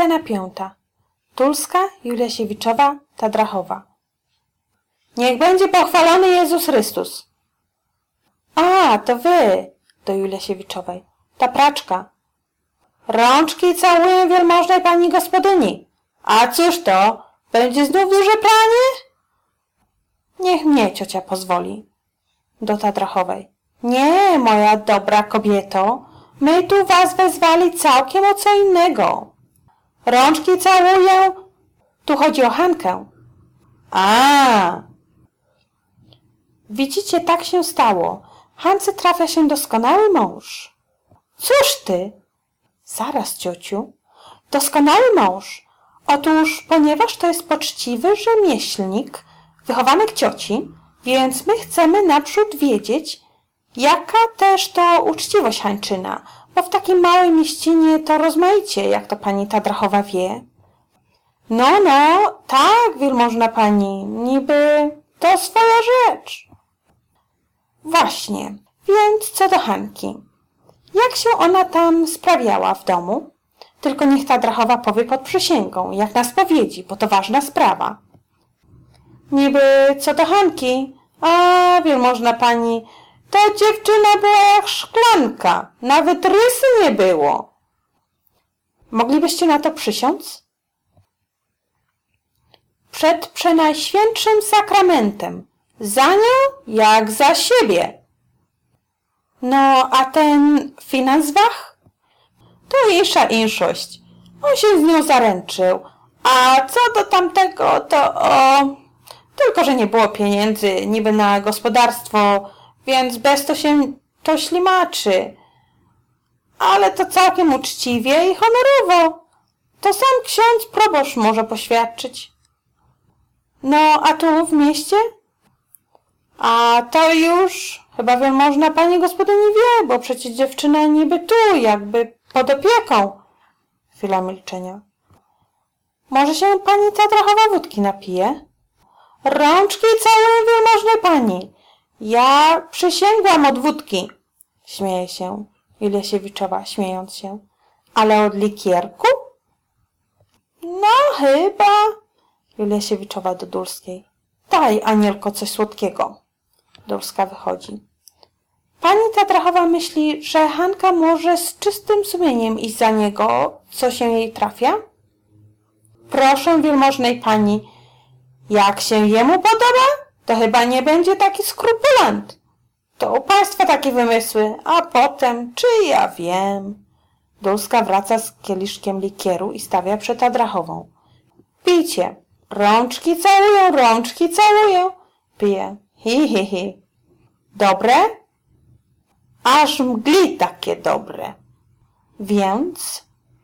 Scena piąta. Tulska, Julesiewiczowa, Tadrachowa. Niech będzie pochwalony Jezus Chrystus. A, to wy, do Julesiewiczowej. Ta praczka. Rączki całuję wielmożnej pani gospodyni. A cóż to? Będzie znów duże pranie? Niech mnie ciocia pozwoli. Do Tadrachowej. Nie, moja dobra kobieto. My tu was wezwali całkiem o co innego. Rączki całuję. Tu chodzi o Hankę. A. Widzicie, tak się stało. Hance trafia się doskonały mąż. Cóż ty? Zaraz, ciociu. Doskonały mąż. Otóż, ponieważ to jest poczciwy rzemieślnik, wychowanek cioci, więc my chcemy naprzód wiedzieć, jaka też to uczciwość hańczyna, bo w takim małej mieścinie to rozmaicie, jak to pani Tadrachowa wie. No, no, tak, wielmożna pani, niby to swoja rzecz. Właśnie, więc co do Hanki. Jak się ona tam sprawiała w domu? Tylko niech ta drachowa powie pod przysięgą, jak na spowiedzi, bo to ważna sprawa. Niby co do Hanki, a wielmożna pani, ta dziewczyna była jak szklanka, nawet rysy nie było. Moglibyście na to przysiąc? Przed przenajświętszym sakramentem, za nią jak za siebie. No, a ten finanswach? To insza inszość. On się z nią zaręczył. A co do tamtego, to o... Tylko, że nie było pieniędzy niby na gospodarstwo, więc bez to się to ślimaczy. Ale to całkiem uczciwie i honorowo. To sam ksiądz proboszcz może poświadczyć. No, a tu w mieście? A to już chyba wielmożna pani gospodyni wie, bo przecież dziewczyna niby tu, jakby pod opieką. Chwila milczenia. Może się pani Tatrachowa wódki napije? Rączki całej wielmożnej pani. Ja przysięgłam od wódki. Śmieje się Ilesiewiczowa, śmiejąc się. Ale od likierku? No chyba. Julesiewiczowa do Dulskiej. Daj, Anielko, coś słodkiego. Dulska wychodzi. Pani Tatrachowa myśli, że Hanka może z czystym sumieniem iść za niego, co się jej trafia? Proszę wielmożnej pani, jak się jemu podoba, to chyba nie będzie taki skrupulant. To u państwa takie wymysły, a potem, czy ja wiem. Dulska wraca z kieliszkiem likieru i stawia przed Adrachową. Pijcie. Rączki całują, rączki całują. Pije. Hi, hi, hi. Dobre? Aż mgli takie dobre. Więc